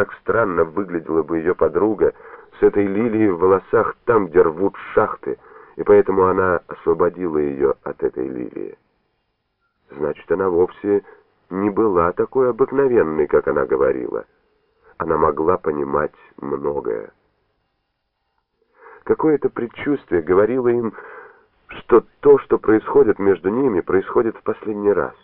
как странно выглядела бы ее подруга с этой лилией в волосах там, где рвут шахты, и поэтому она освободила ее от этой лилии. Значит, она вовсе не была такой обыкновенной, как она говорила. Она могла понимать многое. Какое-то предчувствие говорило им, что то, что происходит между ними, происходит в последний раз.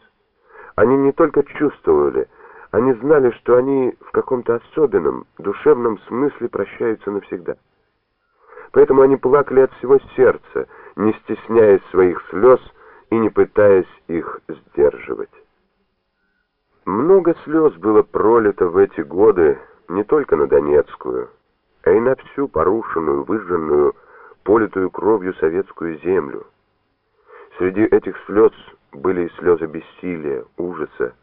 Они не только чувствовали, они знали, что они в каком-то особенном, душевном смысле прощаются навсегда. Поэтому они плакали от всего сердца, не стесняясь своих слез и не пытаясь их сдерживать. Много слез было пролито в эти годы не только на Донецкую, а и на всю порушенную, выжженную, политую кровью советскую землю. Среди этих слез были и слезы бессилия, ужаса,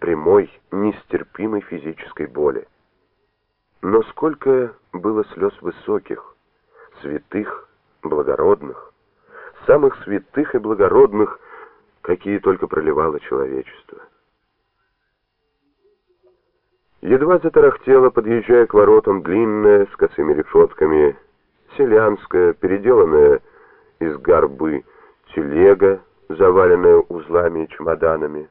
прямой, нестерпимой физической боли. Но сколько было слез высоких, святых, благородных, самых святых и благородных, какие только проливало человечество. Едва затарахтела, подъезжая к воротам, длинная, с косыми решетками, селянская, переделанная из горбы телега, заваленная узлами и чемоданами,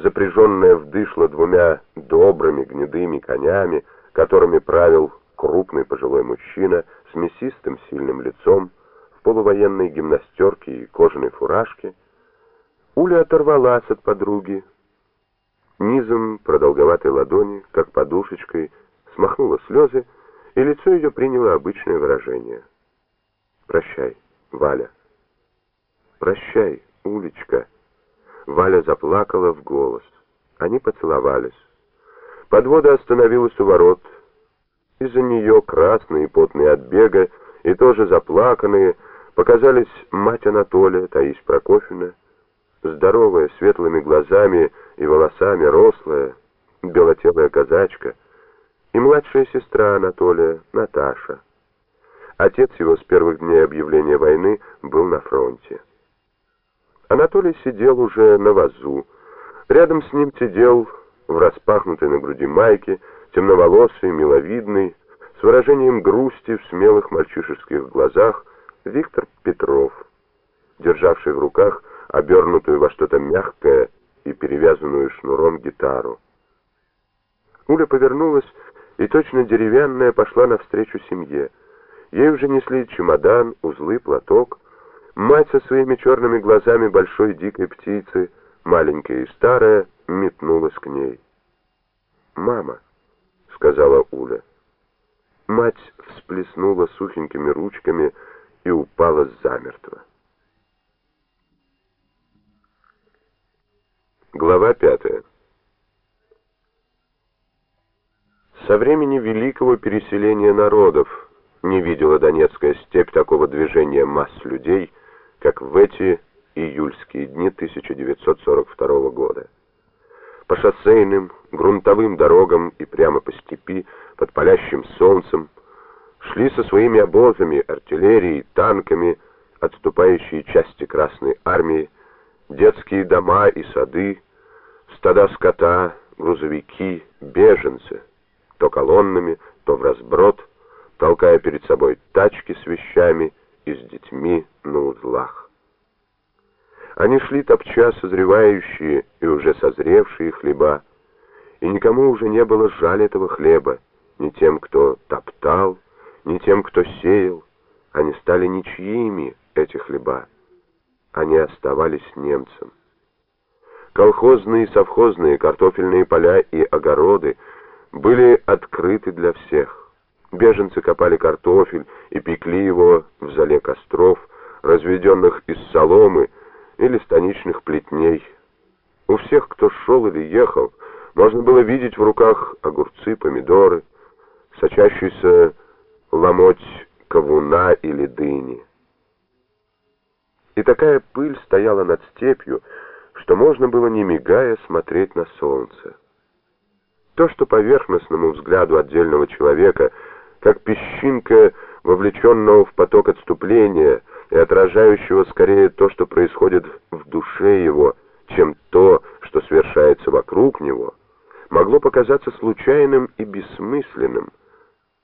запряженная в дышло двумя добрыми гнедыми конями, которыми правил крупный пожилой мужчина с мясистым сильным лицом, в полувоенной гимнастерке и кожаной фуражке, Уля оторвалась от подруги, низом продолговатой ладони, как подушечкой, смахнула слезы, и лицо ее приняло обычное выражение. «Прощай, Валя». «Прощай, Улечка». Валя заплакала в голос. Они поцеловались. Подвода остановилась у ворот. Из-за нее, красные потные от бега, и тоже заплаканные, показались мать Анатолия, Таис Прокофьевна, здоровая, светлыми глазами и волосами, рослая, белотелая казачка, и младшая сестра Анатолия, Наташа. Отец его с первых дней объявления войны был на фронте. Анатолий сидел уже на вазу. Рядом с ним сидел в распахнутой на груди майке, темноволосый, миловидный, с выражением грусти в смелых мальчишеских глазах Виктор Петров, державший в руках обернутую во что-то мягкое и перевязанную шнуром гитару. Уля повернулась и точно деревянная пошла навстречу семье. Ей уже несли чемодан, узлы, платок. Мать со своими черными глазами большой дикой птицы, маленькая и старая, метнулась к ней. «Мама», — сказала Уля. Мать всплеснула сухенькими ручками и упала замертво. Глава пятая. Со времени великого переселения народов не видела Донецкая степь такого движения масс людей, как в эти июльские дни 1942 года. По шоссейным, грунтовым дорогам и прямо по степи, под палящим солнцем, шли со своими обозами, артиллерией, танками отступающие части Красной Армии, детские дома и сады, стада скота, грузовики, беженцы, то колоннами, то в разброд, толкая перед собой тачки с вещами и с детьми на узлах. Они шли топча созревающие и уже созревшие хлеба, и никому уже не было жаль этого хлеба, ни тем, кто топтал, ни тем, кто сеял. Они стали ничьими, эти хлеба. Они оставались немцам. Колхозные, совхозные, картофельные поля и огороды были открыты для всех. Беженцы копали картофель и пекли его в зале костров, разведенных из соломы или станичных плетней. У всех, кто шел или ехал, можно было видеть в руках огурцы, помидоры, сочащийся ломоть кавуна или дыни. И такая пыль стояла над степью, что можно было не мигая смотреть на солнце. То, что поверхностному взгляду отдельного человека, как песчинка, вовлеченного в поток отступления и отражающего скорее то, что происходит в душе его, чем то, что совершается вокруг него, могло показаться случайным и бессмысленным,